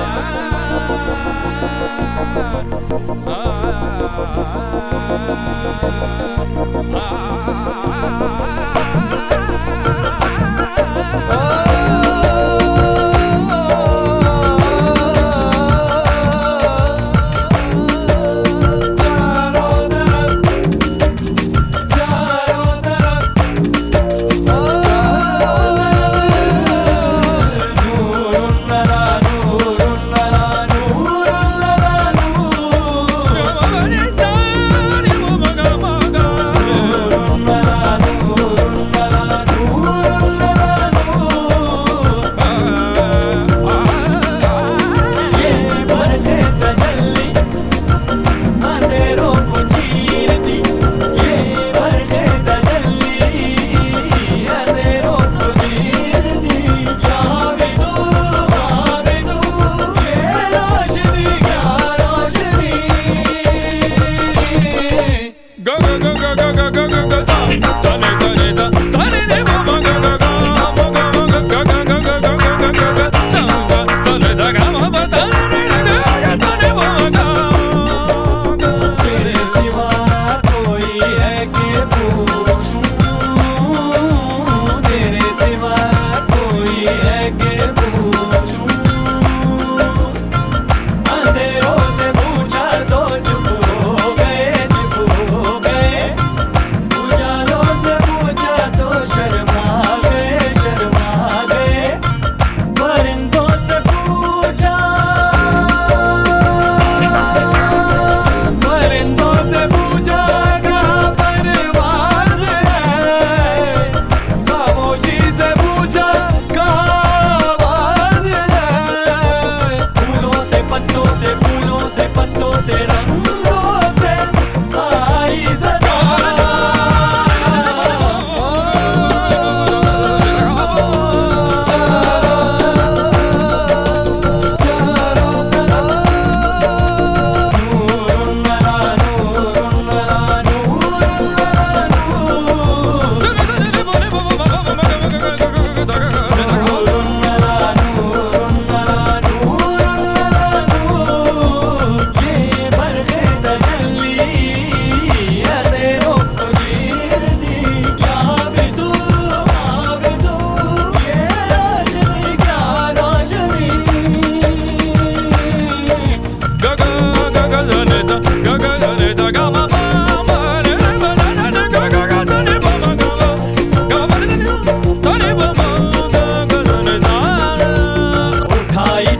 ah, ah, ah,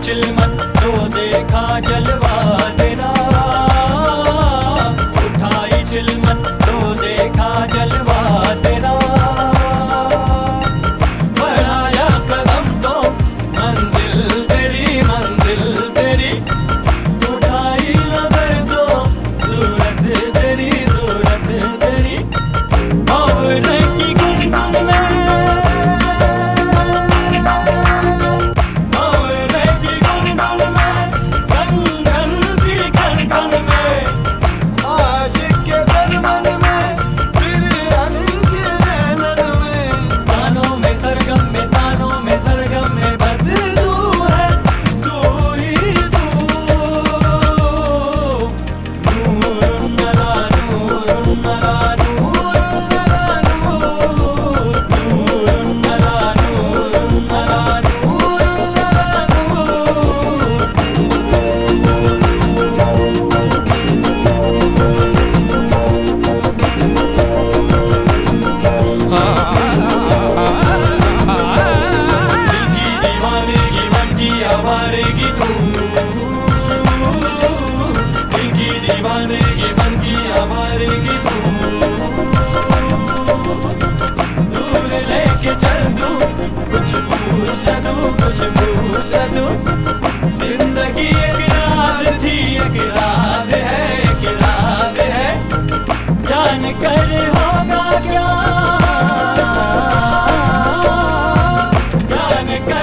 चिलमन तो देखा जलवा